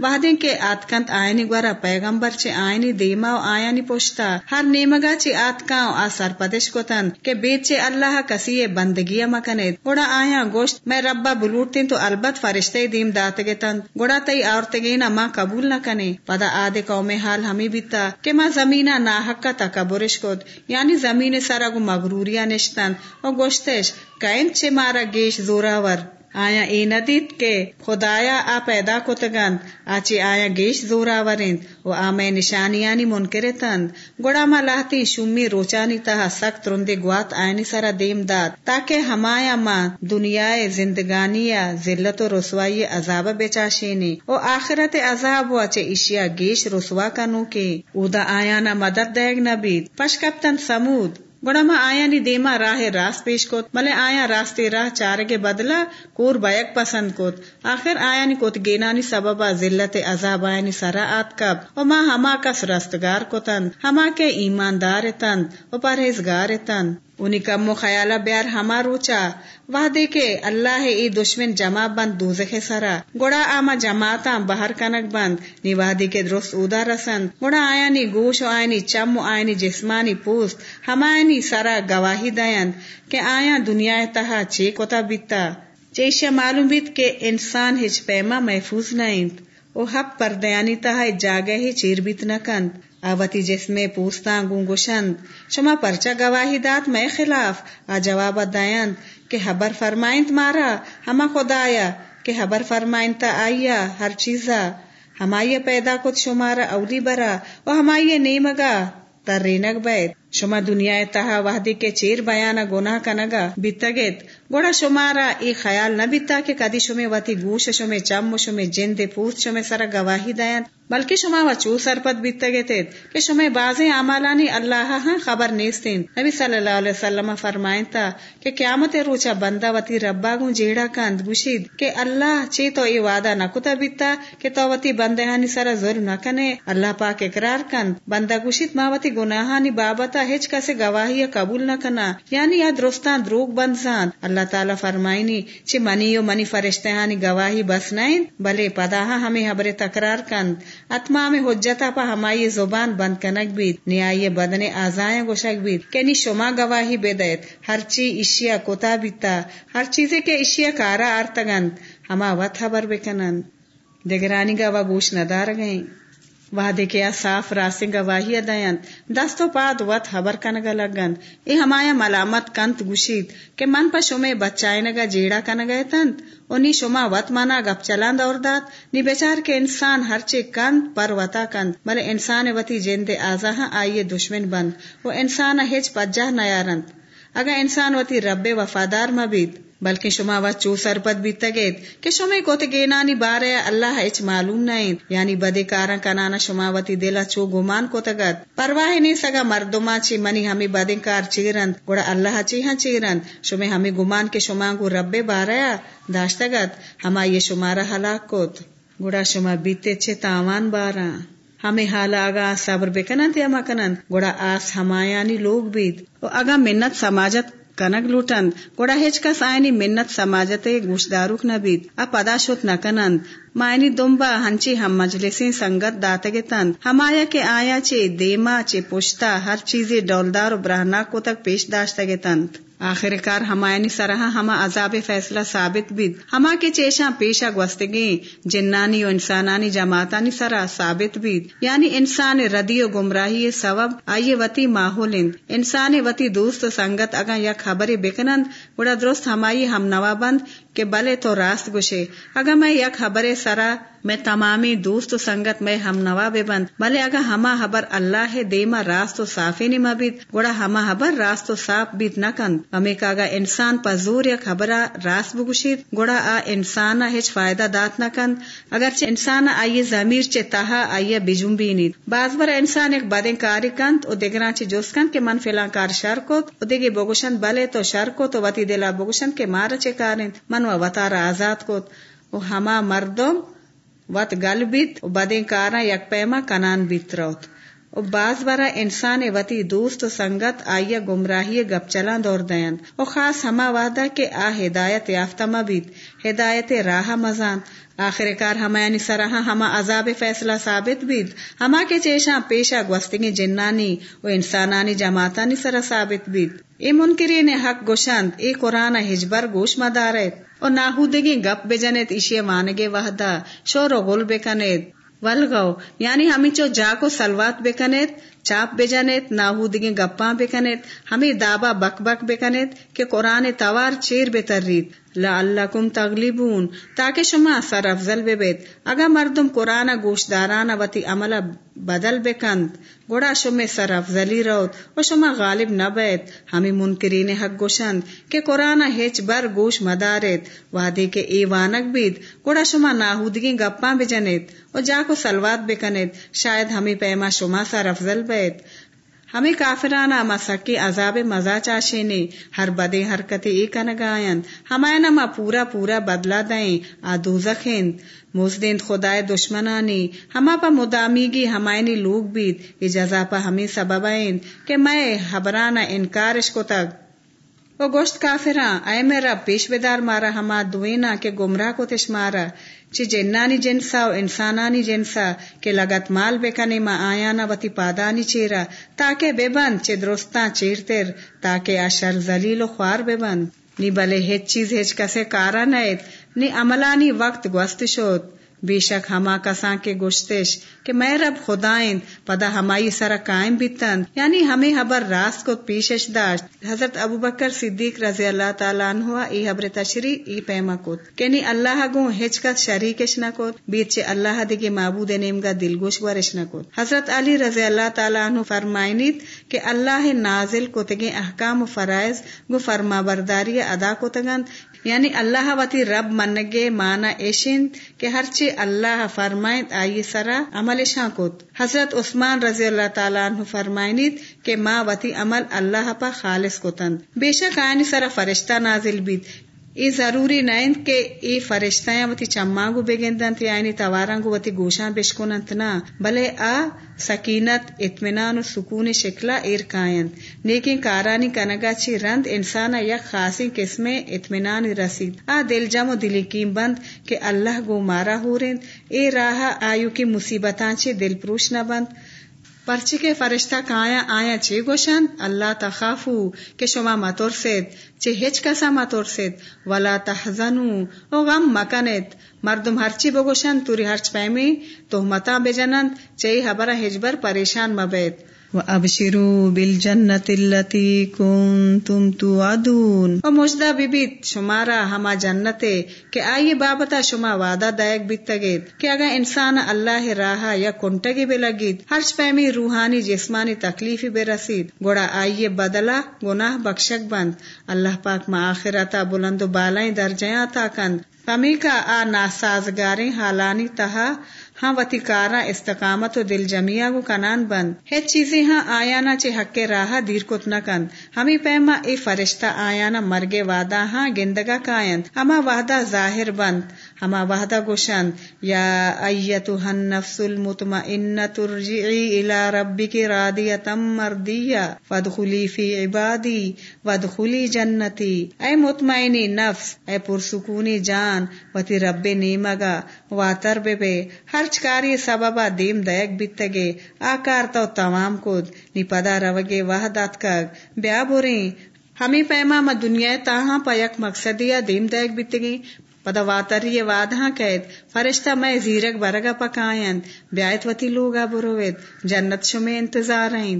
وحدیں کے آتکنت آئینی گورا پیغمبر چے آئینی دیما و آیانی پوشتا ہر نیمگا چی آتکاں آ سرپدش کتن کہ بیچ چے اللہ کسی بندگی مکنید گوڑا آیا گوشت میں ربا بلوٹتیں تو البت فرشتے دیم داتگے گوڑا تئی آورتگینا ماں قبول نہ کنے پدا آدھے قوم حال ہمیں بیتا کہ ماں زمینہ ناحق تکبرش کت یعنی زمین سرگو مغروریا نشتن و گوشتش کائن چے مارا گیش زوراور آیا ای ندیت کے خدایا آ پیدا کتگند آچی آیا گیش زورا ورند، و آمے نشانیانی منکر تند۔ گوڑا ما لاہتی شمی روچانی تہا سخت رندے گوات آئینی سرا دیم داد، تاکہ ہمایا ما دنیا زندگانی ذلت و رسوائی عذاب بچاشینی۔ و آخرت عذاب و اچے اشیا گیش رسوا کنو کے اودا آیا نا مدد دیگ نبید۔ پشکپتن سمود گوڑا ما آیا نی دیما راہ راست پیش کوت ملے آیا راستے راہ چار کے بدلا کور بیک پسند کوت۔ آخر آیا نی کوت گینانی سببا ذلت عذاب، آیا نی سرا آت کب۔ و ما ہما کس رستگار کوتن ہما کے ایماندار تند و پرہیزگار تند۔ انہی کم و خیالہ بیار ہما روچا وحدے کے اللہ ای دشمن جمع بند، دوزخ سرا۔ گوڑا آما جماعتا بہر کنک بند، نی وحدے کے درست اودا رسند گوڑا آیا نی گوش و آئینی چم و آئینی جسمانی پوست ہمائنی سرا گواہی دیند کہ آیا دنیا تہا چے کتا بیتا۔ چیشا معلوم بیت کہ انسان ہچ پیما محفوظ نہیں او حق پردیانی تہا جاگہ ہی چیر بیت نکند آوتی جس میں پوستا گونگوشند۔ شما پرچا گواہی دات میں خلاف۔ آ جواب دائند کہ حبر فرمائند مارا، ہما خدایا، کہ حبر فرمائند تا آئیا ہر چیزا۔ ہمائی پیدا کت شمارا اولی برا و ہمائی نیمگا۔ تر رینگ بیت۔ شما دنیا تہا وحدی کے چیر بیانا گناہ کنگا۔ بیتگت گوڑا شمارا ای خیال نہ بیتا کہ کدی شمی وتی گوش شمی چم شمی جند پوست شمی سر گواہی دائن بلکہ شما و چو سرپت بیتا گے تھے کہ شما باز عمالانی اللہ ہاں خبر نیستین۔ نبی صلی اللہ علیہ وسلم فرمائیں تا کہ قیامت روچا بندہ وتی ربا گوں جیڑا کند گوشید کہ اللہ چی تو ای وعدہ نہ کتا بیتا کہ تو وتی بندہانی سر ظلم نہ کنے۔ اللہ پاک اقرار کند۔ بندہ گوشید ما وتی گناہانی بابتا ہچ کسے گواہی قبول نہ کنا۔ یعنی یا درستان دروگ بند زان اللہ اللہ تعالی فرمائنی، چی منی و منی فرشتہانی گواہی بس نہیں بلے پدا ہمیں حبر تکرار کند۔ اتمام حجتا پا ہمائی زبان بند کنک بید، نیائی بدن آزائیں گوشک بید۔ کہ نی شما گواہی بدیت ہر چی اشیا کتا بیتا، ہر چیزے کے اشیا کارا آرتگند، ہما وط حبر بکنند۔ دگرانی گوا گوش ندار گئیں۔ وعدے کیا صاف راسیں گواہی ادائن دستو پاد وط حبر کنگا لگن۔ اے ہمایا ملامت کنت گوشید، کہ من پا شمے بچائے نگا جیڑا کنگا تنت انی شما وط مانا گپ چلاند اور دات نی بیچار کے انسان ہر چے کند، پر وطا کند۔ بلے انسان وتی جند آزاہاں آئیے دشمن بند۔ وہ انسان ہچ پجہ نیارند اگر انسان وتی رب وفادار مبید، بلکہ شما و چو سرپت بھی تگیت کہ شما کو گینانی بارے اللہ اچ معلوم نہیں یعنی بدے کارا کنانا شما وتی دلا چو گمان کو تگت پرواہ نہیں سگا مردما چی منی ہمیں بدے کار چیرند گوڑا اللہ چی ہاں چیرند شما ہمیں گمان کے شما کو رب بارے داشتگت ہما یہ شمارا ہلاک کوت گوڑا شما بیتے چھ تاوان بارا۔ ہمیں حالا آگا صبر بکنند یا مکنند گوڑا آس ہمایانی لوگ بیت و اگا منت سماجت کنگ لوٹند۔ گوڑا ہچ کس آئینی منت سماجت گوش داروک نبید ا پدا شت نہ کنند۔ مائنی دمبا ہنچی ہم مجلسیں سنگت داتگے تند ہمایا کے آیا چے دیما چے پشتا ہر چیزیں ڈولدار و برہنا کو تک پیش داشتگے تند آخر کار ہمائنی یعنی سرحا ہما عذاب فیصلہ ثابت بید۔ ہما کے چیشاں پیشا گوستگیں جنانی و انسانانی جماعتانی سرا ثابت بید۔ یعنی انسان ردی و گمراہی سبب آئیے وتی ماحول انسان وتی دوست و سنگت اگا یا خبر بکنند۔ بڑا درست ہمائی ہم نوابند۔ کہ بلے تو راست گشے۔ اگر میں یک خبر سرا، میں تمامی دوست و سنگت میں ہم نوا بے بند۔ بلے اگر ہما حبر اللہ ہے دیما راست و صافی نی مبید گوڑا ہما حبر راست و صاف بیت نہ کند ہمیں کاگا انسان پزور یا خبر راست بگوشید۔ گوڑا آ انسان ہچ فائدہ دات نہ کند اگرچہ انسان آئیے ضمیر چے تہا آئیے بجم بھی نید۔ باز بر انسان ایک بدیں کاری کند۔ او دگران چے جوس کند کہ من فلاں کار شر کو او بگوشن بلے تو شر کو تو وتی دلا بگوشن کے مار چے کارند من و وطار آزاد کو و ہما مردم وط گل بیت و بدیں کارا یک پیما کنان بیت روت۔ او باز برا انسان وتی دوست و سنگت آئیا گمراہی گپ چلاں دور دین او خاص ہما وعدہ کے آ ہدایت یافتہ مبید، ہدایت راہ مزان۔ آخر کار ہما یعنی سرحا ہما عذاب فیصلہ ثابت بید۔ ہما کے چیشاں پیشا گوستگی جنانی و انسانانی جماعتانی سرا ثابت بید۔ اے منکرین حق گوشند اے قرآن ہجبر گوش مدارت اور ناہودگی گپ بجنت اشی وانگے وحدہ، شور و غل بکنت ولگو یعنی ہمیں چو جا کو سلوات بکنت چاپ بجنت ناہودگی گپاں بکنت ہمیں دابا بک بک بکنت کہ قرآن توار چیر بے ترید۔ لعلکم تغلبون، تاکہ شما سر افضل بیت اگا مردم قرآن گوشداران وتی عمل بدل بکند، گوڑا شما سر افضلی روت و شما غالب نبیت ہمیں منکرین حق گوشند کہ قرآن ہیچ بر گوش مدارت وعدے کے ایوانک بید، گوڑا شما ناہودگی گپاں بجنت و جا کو سلوات بکنت شاید ہمیں پیما شما سر افضل بیت ہمیں کافرانہ مسکی عذاب مزا چاشینے ہر بدے حرکت ایک کنگائن ہمائے نما پورا پورا بدلا دیں۔ آدوزخین موزدین خدای دشمنانی۔ ہما پا مدامیگی ہمائنی لوگ بیت۔ اجازہ جزا پا ہمیں سبب کہ میں حبرانہ انکارش کو تک۔ وہ گوشت کافراں اے میرا پیش بدار مارا ہما دوینا کے گمراہ کو تش مارا چی جنانی جنسا و انسانانی جنسا کے لگت مال بکنی ما آیانا وتی پادانی چیرا تاکہ بے بند چی درستان چیرتر تاکہ اشر زلیل و خوار بے بند نی بلے ہیچ چیز ہیچ کسے کارا نیت نی عملانی وقت گوست شد بے شک ہما کساں کے گشتش کہ میں رب خدائیں پدا ہمائی سرا قائم بیتن یعنی ہمیں حبر راست کو پیشش داشت۔ حضرت ابو بکر صدیق رضی اللہ تعالیٰ عنہ ای حبر تشری ای پیما کت۔ کینی اللہ گو ہچ کا شریکش نہ کت، بیچے اللہ دگی معبود نیم گا دل گوش ورش نہ کت۔ حضرت علی رضی اللہ تعالیٰ عنہ فرمائنیت کہ اللہ نازل کو تگے احکام و فرائض، گو فرما برداری ادا کو تگن یعنی اللہ وتی رب منگے مانا ایشن کہ ہرچی اللہ فرمائیں آئی سرا عمل شاں کت۔ حضرت عثمان رضی اللہ تعالیٰ عنہ فرمائنیت کہ ماں وتی عمل اللہ پا خالص کتن بے شک آئینی سرا فرشتہ نازل بیت۔ ای ضروری نہیں کہ ای فرشتہ وتی چما گو بگندن تی آئینی توارا گو وتی گوشاں بشکننت نا بلے آ سکینت اطمینان و سکون شکلا ایر کائن لیکن کارانی کنگا چی رند انسانا یک خاصی قسم اطمینان رسید آ دل جم و دلی کیم بند کہ اللہ گو مارا ہو رند اے راہ آیو کی مصیبتان چی دل پروش نہ بند پرچی کے فرشتہ کایا آیا چی گوشن؟ اللہ تخافو، کہ شما متور سید چی ہچ کسا متور سید ولا تحزنو، او غم مکنت مردم ہرچی بگوشن توری ہرچ پیمی تو متا بجنند چی حبر ہجبر پریشان مبید۔ وَأَبْشِرُوا بِالْجَنَّةِ الَّتِي كُنْتُمْ تُوعَدُونَ۔ و مجدہ بیت شمارا ہما جنتے کہ آئیے بابتا شما وعدہ دائک بیتگید کہ اگر انسان اللہ راہا یا کنٹگی بے لگید ہرچ پیمی روحانی جسمانی تکلیفی بے رسید۔ گوڑا آئیے بدلا گناہ بخشک بند۔ اللہ پاک ما آخرتا بلند و بالائیں درجیاں تا کند کا آ ناسازگاریں حالانی تہا ہاں وتیکارا استقامت و دل جمیا گو کنان بند۔ ہے چیزیں ہاں آیا نا چے حق راہ دیر کت نہ کند۔ ہمیں پیما اے فرشتہ آیا نا مرگے وعدہ ہاں گندگا کائند۔ ہما وعدہ ظاہر بند۔ ہما وحدہ گوشند یا ایتها النفس المطمئنة ترجعی الى ربک رادیتا مردیا فادخلی فی عبادی، وادخلی جنتی۔ اے مطمئنی نفس، اے پرسکونی جان، وتی رب نیمگا۔ واتر بے بے ہر کاری سببا دیم دیک بیتگے آکار تو تمام کود نی پدا روگے وحدت کگ۔ بیا بوریں ہمیں پیما ما دنیا تاہاں پا یک مقصدیا دیم دیک بیتگے پدا واتری وادہاں قید فرشتہ میں زیرک برگا پکائند بیایت وتی لوگا بروید جنت شمے انتظار ہیں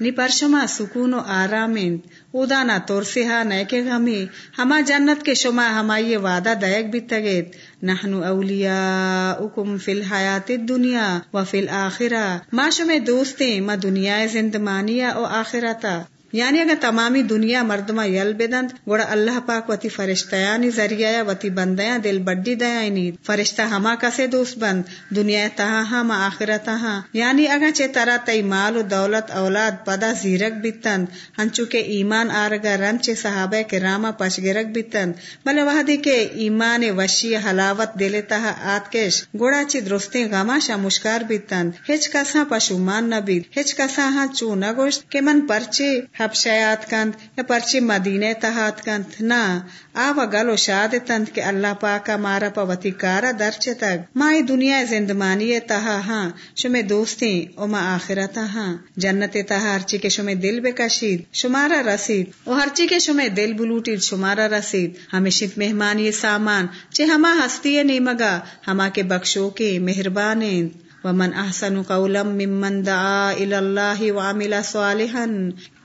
نی پرشما سکون و آرامین اودا نا تورسیہا نیکے غمی ہما جنت کے شما ہمائی وعدہ دیک بھی تگید نحنو اولیاؤکم فی الحیات الدنیا و فی الاخرہ ما شما دوستیں ما دنیا زندمانیہ و آخرتا یعنی اگر تمامی دنیا مردما یل بدند، گوڑا اللہ پاک وتی فرشتیانی ذریعہ، وتی بندیاں دل بڈی دیا نید۔ فرشتہ ہما کسے دوست بند، دنیا تہا ہم آخرت ہاں یعنی اگر چے طرح تئی مال و دولت، اولاد، پدا، زیرک بیتند ہنچو کے ایمان آرگا رن چے صحابہ کے راما پشگرک بیتند۔ بلے وحدی کے ایمان وشی حلاوت دل تہا آتکش گوڑا چی درستے غما شا مشکار بیتند۔ ہچ کسا پشومان نبید ہچ کسا ہاں چو نگوشت کہ من پرچے حبشیات کند یا پرچے مدینہ تہات کند نا آوا گلو شاد تند کہ اللہ پاکا مارا پا وتی کارا درچے تک مائی دنیا زندمانی تہا ہاں شمے دوستیں او ما آخرتا ہاں جنت تہا ہرچی کے شمے دل بے کشید شمارا رسید او ہرچی کے شمے دل بلوٹید شمارا رسید ہمیشت مہمانی سامان چے ہما ہستی نیمگا ہما کے بخشو کے مہربانیں ومن احسن قولا ممن دعا الى اللہ وعمل صالحا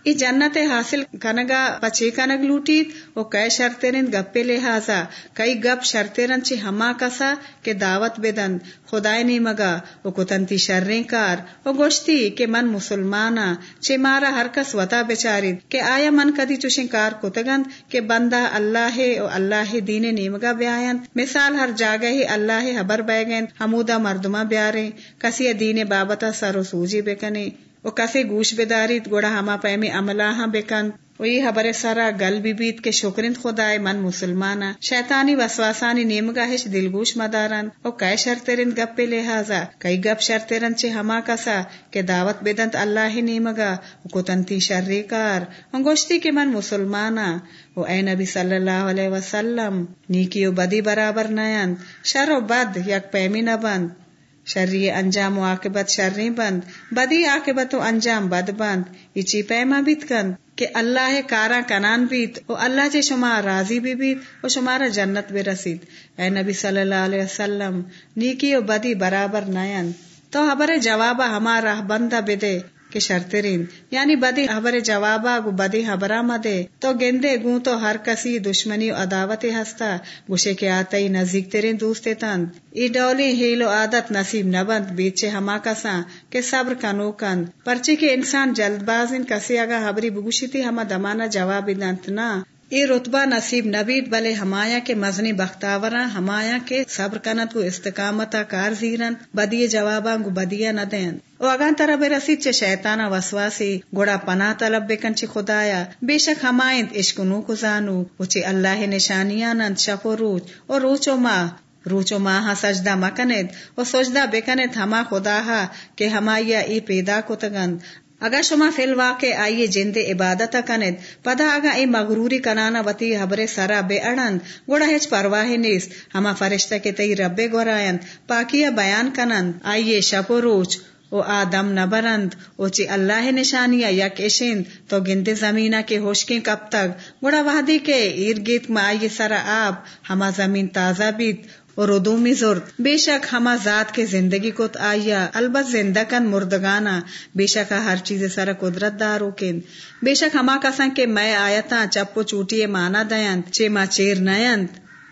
ای جنت حاصل کنگا پچے کنگ لوٹیت او کئی شرطرین گپے لہذا کئی گپ شرطرن چی ہما کسا کے دعوت بدن خدای نی مگا او کتنتی شرریں کار او گوشتی کہ من مسلمانا چے مارا ہر کس وطا بچارید کہ آیا من کدی چوشن کار کتگند کہ بندہ اللہ او اللہ دین نیمگا بیاین مثال ہر جاگہ ہی اللہ حبر بیگن حمودہ مردمہ بیاریں کسی دین بابتا سر و سوجی بکنے او کسی گوش بدارید گوڑا ہما پیمی عملہ ہاں بکن وہی حبر سارا گل بی بیت کے شکرند خدای من مسلمانا شیطانی وسواسانی نیمگاہش دلگوش مدارن او کئی شرطرند گپ لہذا کئی گپ شرطرند چے ہما کسا کہ دعوت بدنت اللہ نیمگا او کتنتی شرری کار انگوشتی کہ من مسلمانا او اے نبی صلی اللہ علیہ وسلم نیکی و بدی برابر نیند شر و بد یک پیمی نبند شرری انجام و عاقبت شرری بند بدی عاقبت و انجام بد بند اچی پیما بیت کند کہ اللہ کارا کنان بیت و اللہ چے شما راضی بھی بیت و شما را جنت بے رسید اے نبی صلی اللہ علیہ وسلم نیکی و بدی برابر نیند تو حبر جواب ہمارا بندہ بدے کہ شرطرین یعنی بدی خبر جوابا گو بدی حبرا مدے تو گندے گوں تو ہر کسی دشمنی عداوت ہستا گوشے کے آتے نزدیک ترین دوستے تند ای ڈولی ہیل و عادت نصیب نبند بیچے ہما کساں کہ صبر کنو کند پرچے کے انسان جلد باز ان کسی اگا خبری بگوشی تھی ہما دمانا جواب دنت نا ای رتبہ نصیب نبید بلے ہمایا کے مزنی بختاورا ہمایا کے صبر کنت کو استقامتا کار زیرن بدی جوابا گو بدیا نہ دین۔ او اگان طرح بے رسید چے شیطانا وسواسی گوڑا پناہ طلب بکن چے خدایا۔ بے شک ہمائند عشقنو کو زانو او چے اللہ نشانیانند شپ و روچ او روچ و ماہ روچ و ماہا سجدہ مکند و سجدہ بکند ہما خدا کہ ہمایا ای پیدا کو تگند اگا شما فی الواقع آئیے جند عبادت کنید پدا اگا ای مغروری کنانا وتی حبر سرا بے اڑند، گوڑا ہچ پرواہ نیست، ہما فرشتہ کے تئی رب گورائند پاکیا بیان کنند، آئیے شپ و روچ او آدم نبرند او چی اللہ نشانیا یک اشند تو گند زمینہ کے ہوشکیں کب تک؟ گوڑا وحدی کے ارگیت میں آئیے سرا آب، ہما زمین تازہ بیت اور ردومی زرد۔ بے شک ہما ذات کے زندگی کو آیا البت زندہ کن مردگانا بے شک ہر چیز سر قدرت دارو کن بے شک ہما کسن کے میں آیتا چپو چوٹی مانا دینت چے ما چیر نیند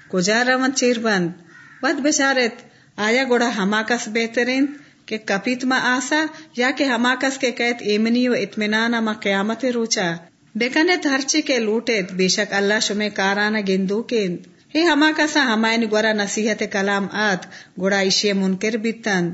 کجا روند چیر بند؟ ود بشارت، آیا گوڑا ہما کس بہترین؟ کہ کپیت ما آسا یا کہ ہما کس کے قید ایمنی و اطمینان ما قیامت روچا۔ بیکنت ہرچی کے لوٹے بے شک اللہ شمے کارانا گندو کے ہی ہما کسا ہمائن گورا نصیحت کلام آت گوڑا ایشی منکر بیتن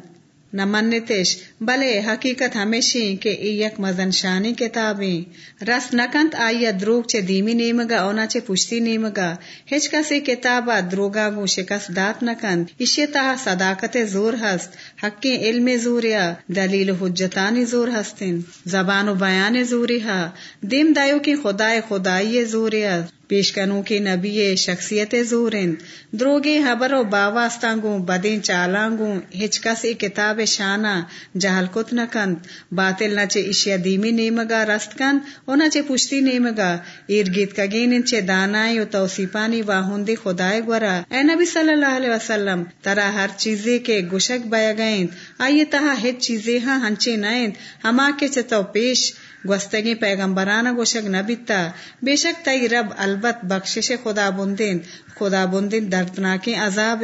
نہ منتش بلے حقیقت ہمیشی کہ ای یک مزن شانی کتابیں۔ رس نکنت آئی دروگ چے دیمی نیمگا اونا چے پشتی نیمگا۔ ہچ کسی کتابا دروگا گو شکست دات نکنت ایشی تہا صداقت زور ہست، حق علم زوریا دلیل حجتانی زور ہستن زبان و بیان زوری ہا، دیم دائیو کی خدای خدای زوریا پیشکنو کی نبی شخصیت زورن۔ دروگی حبر و باواستانگوں بدین چالانگوں۔ ہچکسی کتاب شانا جہل کت نکند باطل نچے اشیا دیمی نیمگا رست کن او نچے پشتی نیمگا۔ ایرگیت کگین انچے دانائی و توسیپانی واہندی خدای گورا اے نبی صلی اللہ علیہ وسلم، ترا ہر چیزے کے گشک بیا گئیں آئیے تہا ہچ چیزیں ہاں ہنچے نائند ہما کے چتو پیش گوستگی پیغمبرانہ گوشک نبیتا، بے شک تئی رب البت بخشش خدا بندین خدا بندین دردناکیں عذاب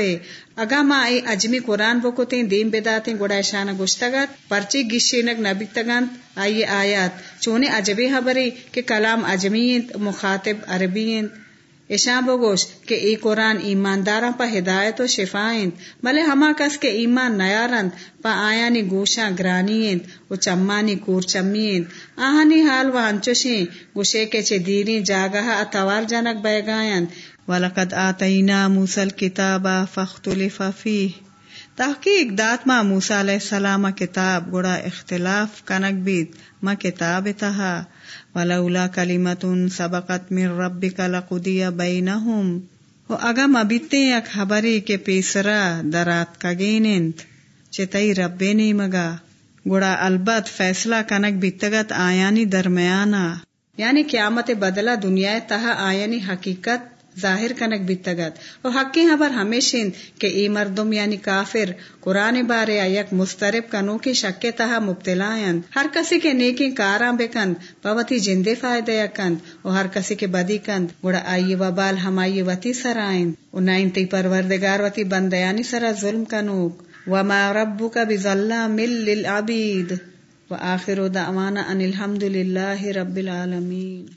اگا ما ای اجمی قرآن بکوتیں دین بداتیں گوڑا شانہ گشتگت پرچی گشینک نبیتگنت آئی آیات چونے عجبی حبری کہ کلام اجمیت مخاطب عربیت ایشاں بگوش کہ ای قرآن ایمانداراں پا ہدایت و شفائیں بلے ہما کس کے ایمان نیارند، پا آیانی گوشاں گرانیند و چمانی کور چمین آہانی حال و انچوشیں گوشے کے چے دیری جاگہ اتوار جنک بیگائیں وَلَقَدْ آتَيْنَا مُوسَى الْكِتَابَ فَاخْتُلِفَ فِيهِ تحقیق دات ما موسیٰ علیہ السلام کتاب گڑا اختلاف کنک بیت ما کتاب تہا۔ ولولا کلمت سبقت من ربک لقضی بینہم۔ و اگا مبیتے یک خبری کے پیسرا درات کا گینند چتئی ربے نہیں مگا۔ گڑا البت فیصلہ کنک بیتگت آیانی درمیانا یعنی قیامت بدلہ دنیا تہا آیانی حقیقت ظاہر کنک بیتگت اور حقی حبر ہمیشن کہ ای مردم یعنی کافر قرآن بارے یک مسترب کنو کی شک تہا مبتلا ہر کسی کے نیکی کاراں بکند پوتی جندے فائدہ کند۔ اور ہر کسی کے بدی کند، گڑا آئیے وبال ہمائی وتی سرائن اور نائنتی پروردگار وتی بندیانی سرا ظلم کنوک وما ربک بظلام للعبید۔ وآخر دعوانا ان الحمد للہ رب العالمین۔